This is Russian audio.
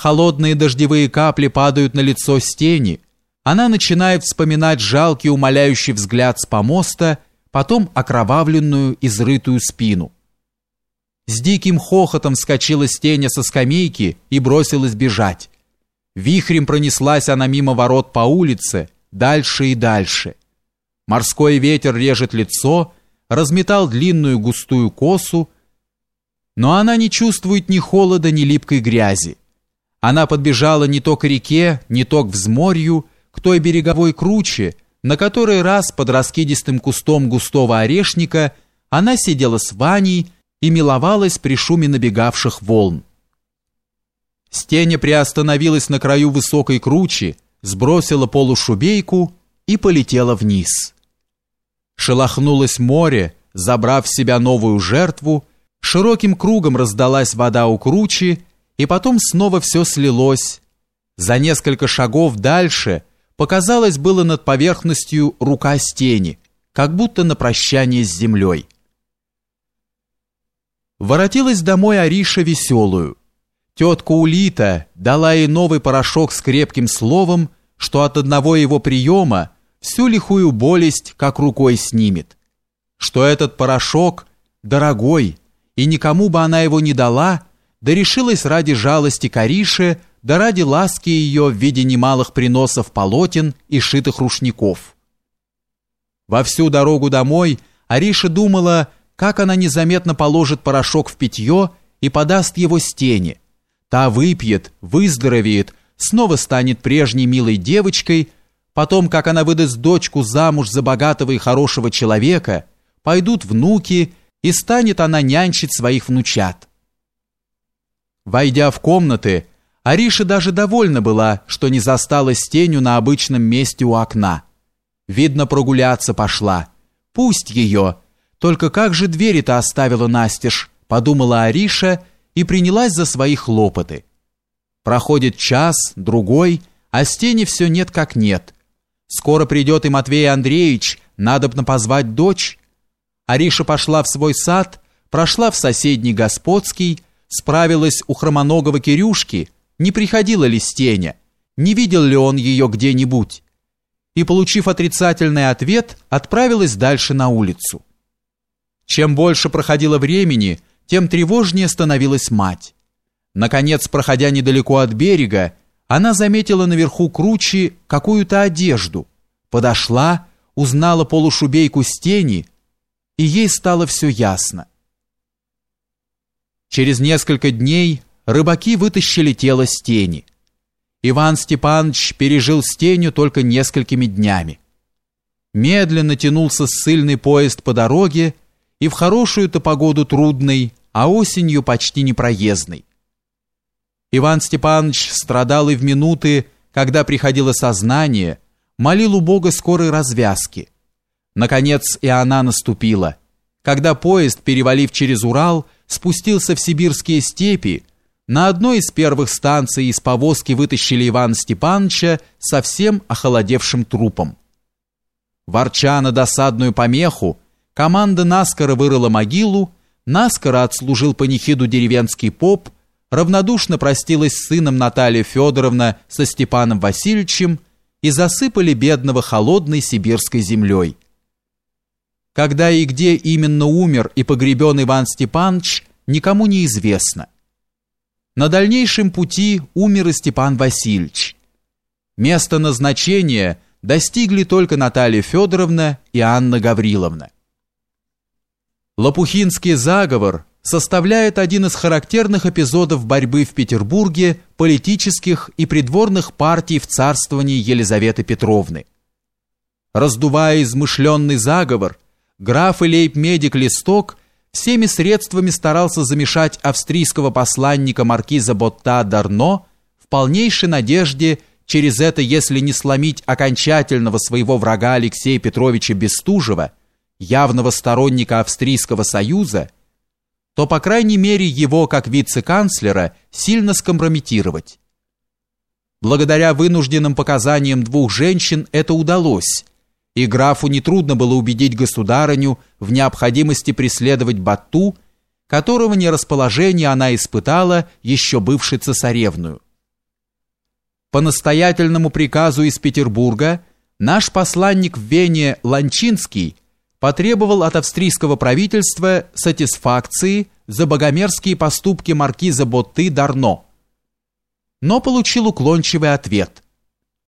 холодные дождевые капли падают на лицо стени, она начинает вспоминать жалкий умоляющий взгляд с помоста, потом окровавленную, изрытую спину. С диким хохотом вскочила Стеня со скамейки и бросилась бежать. Вихрем пронеслась она мимо ворот по улице, дальше и дальше. Морской ветер режет лицо, разметал длинную густую косу, но она не чувствует ни холода, ни липкой грязи. Она подбежала не то к реке, не то к взморью, к той береговой круче, на которой раз под раскидистым кустом густого орешника она сидела с Ваней и миловалась при шуме набегавших волн. Стеня приостановилась на краю высокой кручи, сбросила полушубейку и полетела вниз. Шелохнулось море, забрав в себя новую жертву, широким кругом раздалась вода у кручи, и потом снова все слилось. За несколько шагов дальше показалось было над поверхностью рука стени, как будто на прощание с землей. Воротилась домой Ариша веселую. Тетка Улита дала ей новый порошок с крепким словом, что от одного его приема всю лихую болесть как рукой снимет. Что этот порошок дорогой, и никому бы она его не дала, да решилась ради жалости Кариши, да ради ласки ее в виде немалых приносов полотен и шитых рушников. Во всю дорогу домой Ариша думала, как она незаметно положит порошок в питье и подаст его стене. Та выпьет, выздоровеет, снова станет прежней милой девочкой, потом, как она выдаст дочку замуж за богатого и хорошего человека, пойдут внуки, и станет она нянчить своих внучат. Войдя в комнаты, Ариша даже довольна была, что не застала тенью на обычном месте у окна. Видно, прогуляться пошла. Пусть ее. Только как же двери-то оставила настежь, подумала Ариша и принялась за свои хлопоты. Проходит час, другой, а стени все нет как нет. Скоро придет и Матвей Андреевич, надобно позвать дочь. Ариша пошла в свой сад, прошла в соседний господский, справилась у хромоногого Кирюшки, не приходила ли Стеня, не видел ли он ее где-нибудь, и, получив отрицательный ответ, отправилась дальше на улицу. Чем больше проходило времени, тем тревожнее становилась мать. Наконец, проходя недалеко от берега, она заметила наверху кручи какую-то одежду, подошла, узнала полушубейку с и ей стало все ясно. Через несколько дней рыбаки вытащили тело с. Иван Степанович пережил с только несколькими днями. Медленно тянулся ссыльный поезд по дороге, и в хорошую-то погоду трудной, а осенью почти непроездной. Иван Степанович страдал и в минуты, когда приходило сознание, молил у Бога скорой развязки. Наконец и она наступила, когда поезд, перевалив через Урал, спустился в сибирские степи, на одной из первых станций из повозки вытащили Ивана Степановича совсем охолодевшим трупом. Ворча на досадную помеху, команда наскоро вырыла могилу, наскоро отслужил панихиду деревенский поп, равнодушно простилась с сыном Наталья Федоровна со Степаном Васильевичем и засыпали бедного холодной сибирской землей. Когда и где именно умер и погребен Иван Степанович, никому не известно. На дальнейшем пути умер и Степан Васильевич. Место назначения достигли только Наталья Федоровна и Анна Гавриловна. Лопухинский заговор составляет один из характерных эпизодов борьбы в Петербурге политических и придворных партий в царствовании Елизаветы Петровны. Раздувая измышленный заговор, граф и лейб-медик Листок всеми средствами старался замешать австрийского посланника маркиза Ботта Дарно в полнейшей надежде через это, если не сломить окончательного своего врага Алексея Петровича Бестужева, явного сторонника Австрийского союза, то, по крайней мере, его, как вице-канцлера, сильно скомпрометировать. Благодаря вынужденным показаниям двух женщин это удалось, и графу нетрудно было убедить государыню в необходимости преследовать Бату, которого нерасположение она испытала еще бывшей цесаревную. по настоятельному приказу из Петербурга наш посланник в Вене Ланчинский потребовал от австрийского правительства сатисфакции за богомерзкие поступки маркиза Ботты Дарно, но получил уклончивый ответ –